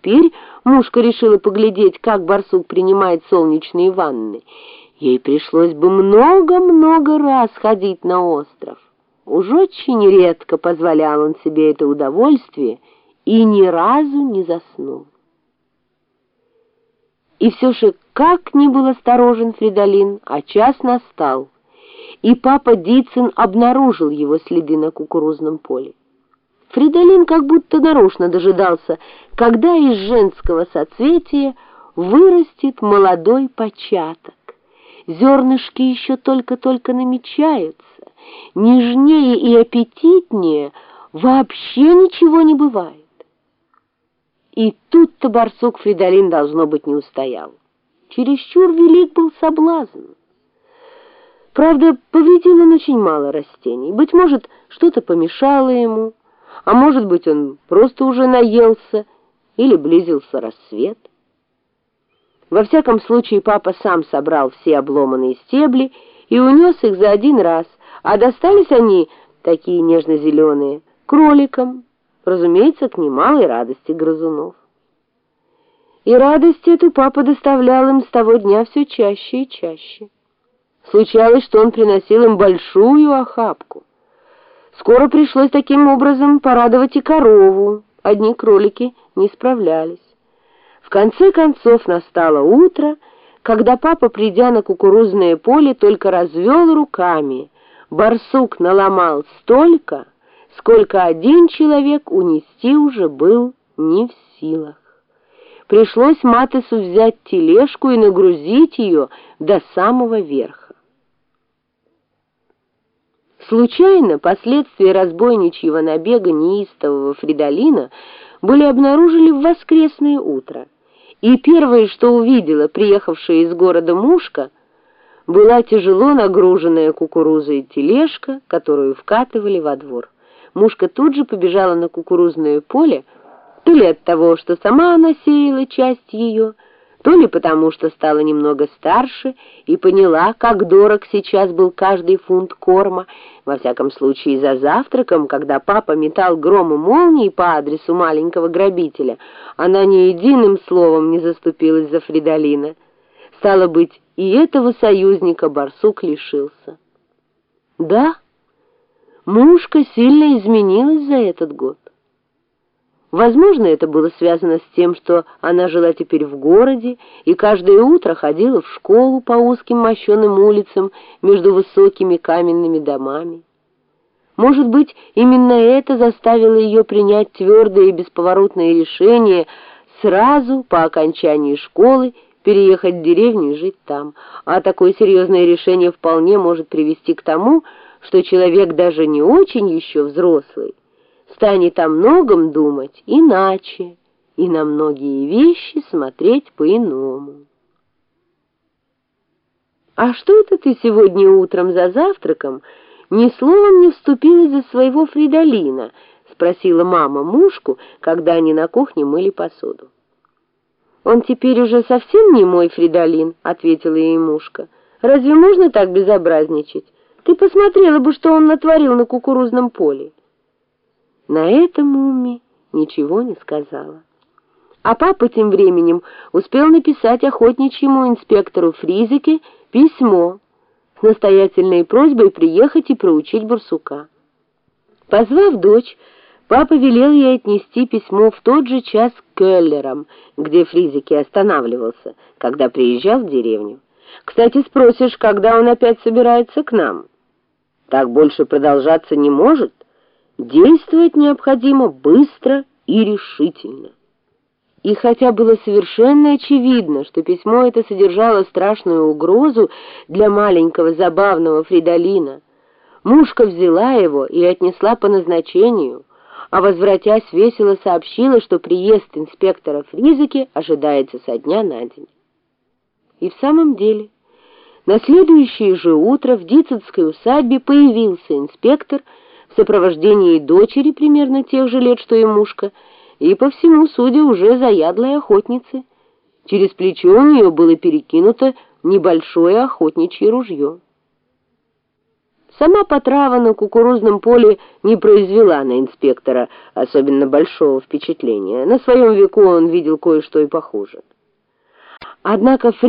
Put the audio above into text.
Теперь мушка решила поглядеть, как барсук принимает солнечные ванны. Ей пришлось бы много-много раз ходить на остров. Уж очень редко позволял он себе это удовольствие и ни разу не заснул. И все же, как ни был осторожен Фридолин, а час настал, и папа Дицин обнаружил его следы на кукурузном поле. Фридолин как будто нарочно дожидался, когда из женского соцветия вырастет молодой початок. Зернышки еще только-только намечаются, нежнее и аппетитнее вообще ничего не бывает. И тут-то барсук Фридолин, должно быть, не устоял. Чересчур велик был соблазн. Правда, повредил он очень мало растений. Быть может, что-то помешало ему, а может быть, он просто уже наелся или близился рассвет. Во всяком случае, папа сам собрал все обломанные стебли и унес их за один раз, а достались они, такие нежно-зеленые, кроликам, разумеется, к немалой радости грызунов. И радость эту папа доставлял им с того дня все чаще и чаще. Случалось, что он приносил им большую охапку. Скоро пришлось таким образом порадовать и корову. Одни кролики не справлялись. В конце концов настало утро, когда папа, придя на кукурузное поле, только развел руками. Барсук наломал столько, сколько один человек унести уже был не в силах. Пришлось Матесу взять тележку и нагрузить ее до самого верха. Случайно последствия разбойничьего набега неистового Фридолина были обнаружили в воскресное утро, и первое, что увидела приехавшая из города мушка, была тяжело нагруженная кукурузой тележка, которую вкатывали во двор. Мушка тут же побежала на кукурузное поле, то ли от того, что сама она сеяла часть ее, то ли потому, что стала немного старше и поняла, как дорог сейчас был каждый фунт корма, во всяком случае за завтраком, когда папа метал гром и молнии по адресу маленького грабителя, она ни единым словом не заступилась за Фридолина. Стало быть, и этого союзника барсук лишился. Да, мушка сильно изменилась за этот год. Возможно, это было связано с тем, что она жила теперь в городе и каждое утро ходила в школу по узким мощеным улицам между высокими каменными домами. Может быть, именно это заставило ее принять твердое и бесповоротное решение сразу по окончании школы переехать в деревню и жить там. А такое серьезное решение вполне может привести к тому, что человек даже не очень еще взрослый, станет о многом думать иначе и на многие вещи смотреть по-иному. «А что это ты сегодня утром за завтраком ни словом не вступилась за своего Фридолина?» — спросила мама мушку, когда они на кухне мыли посуду. «Он теперь уже совсем не мой Фридолин», — ответила ей мушка. «Разве можно так безобразничать? Ты посмотрела бы, что он натворил на кукурузном поле». На этом Мумми ничего не сказала. А папа тем временем успел написать охотничьему инспектору Фризике письмо с настоятельной просьбой приехать и проучить барсука. Позвав дочь, папа велел ей отнести письмо в тот же час к Келлерам, где Фризике останавливался, когда приезжал в деревню. Кстати, спросишь, когда он опять собирается к нам? Так больше продолжаться не может. Действовать необходимо быстро и решительно. И хотя было совершенно очевидно, что письмо это содержало страшную угрозу для маленького забавного Фридолина, мушка взяла его и отнесла по назначению, а, возвратясь, весело сообщила, что приезд инспектора Фризики ожидается со дня на день. И в самом деле, на следующее же утро в Дицетской усадьбе появился инспектор, в сопровождении дочери примерно тех же лет, что и мушка, и, по всему, судя, уже заядлой охотницы. Через плечо у нее было перекинуто небольшое охотничье ружье. Сама потрава на кукурузном поле не произвела на инспектора особенно большого впечатления. На своем веку он видел кое-что и похуже. Однако